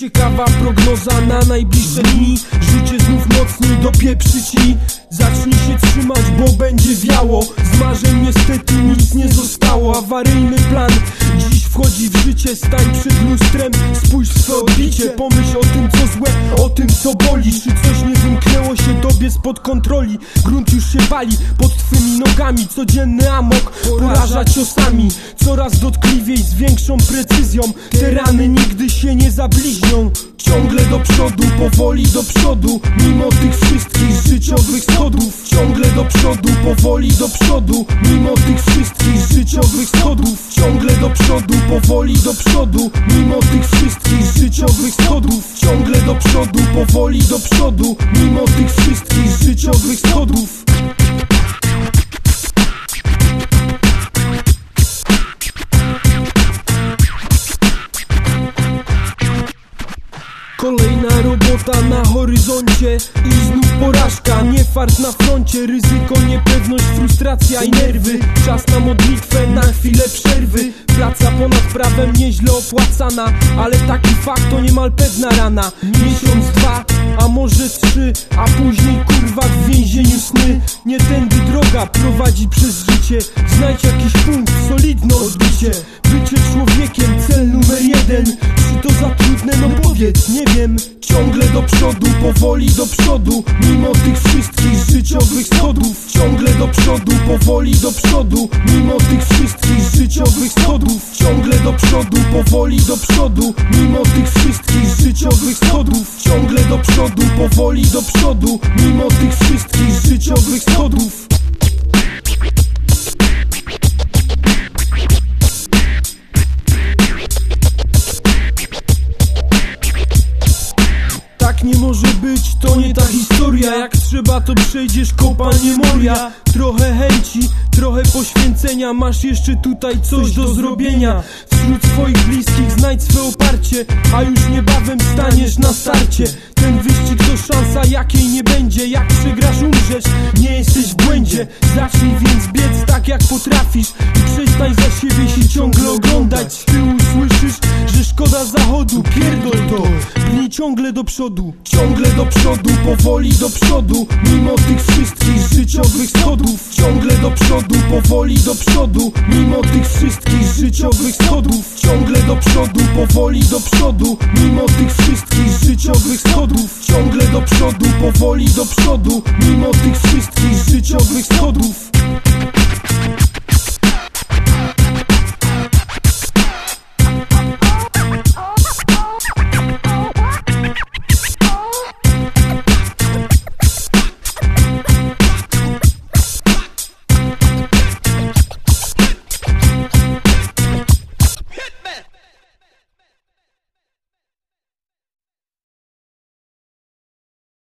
Ciekawa prognoza na najbliższe dni. Życie znów mocniej dopieprzy ci. Zacznij się trzymać, bo będzie wiało. Z marzeń niestety nic nie zostało. Awaryjny plan dziś wchodzi w życie. Stań przed lustrem, spójrz w swoje odbicie Pomyśl o tym co złe, o tym co boli. Czy coś nie wymknęło się tobie spod kontroli? Grunt już się wali pod twymi nogami. Codzienny amok poraża ciosami. Coraz dotkliwiej z większą precyzją. Te rany nigdy się nie zabliźnią Ciągle do przodu, powoli do przodu. Mimo tych wszystkich życiowych schodów. Ciągle do przodu, powoli do przodu. Mimo tych wszystkich życiowych schodów. Ciągle do przodu, powoli do przodu. Mimo tych wszystkich życiowych schodów. Ciągle do przodu, powoli do przodu. Mimo tych wszystkich życiowych schodów Kolejna robota na horyzoncie i znów porażka Nie fart na froncie, ryzyko, niepewność, frustracja i nerwy. Czas na modlitwę, na chwilę przerwy. Praca ponad prawem nieźle opłacana Ale taki fakt to niemal pewna rana. Miesiąc, dwa, a może trzy A później kurwa w więzieniu sny. Nie tędy droga prowadzi przez życie. Znajdź jakiś punkt, solidne odbicie nie wiem Ciągle do przodu, powoli do przodu. Mimo tych wszystkich życiowych schodów Ciągle do przodu, powoli do przodu. Mimo tych wszystkich życiowych schodów Ciągle do przodu, powoli do przodu. Mimo tych wszystkich życiowych schodów Ciągle do przodu, powoli do przodu. Mimo tych wszystkich życiowych schodów być, to nie ta historia. Jak trzeba to przejdziesz kopanie moria. Trochę chęci, trochę poświęcenia. Masz jeszcze tutaj coś do zrobienia. Wśród swoich bliskich znajdź swe oparcie A już niebawem staniesz na starcie. Ten wyścig to szansa jakiej nie będzie. Jak przegrasz umrzesz, nie jesteś w błędzie. Zacznij więc biec tak jak potrafisz. I przestań za siebie się ciągle oglądać. Z tyłu słyszysz, że szkoda zachodu. Pierdol to, ciągle do przodu. Ciągle do przodu, powoli do przodu. Mimo tych wszystkich życiowych schodów. Ciągle do przodu, powoli do przodu. Mimo tych wszystkich życiowych schodów. Ciągle do przodu, powoli do przodu. Mimo tych wszystkich życiowych schodów. Ciągle do przodu, powoli do przodu. Mimo tych wszystkich życiowych schodów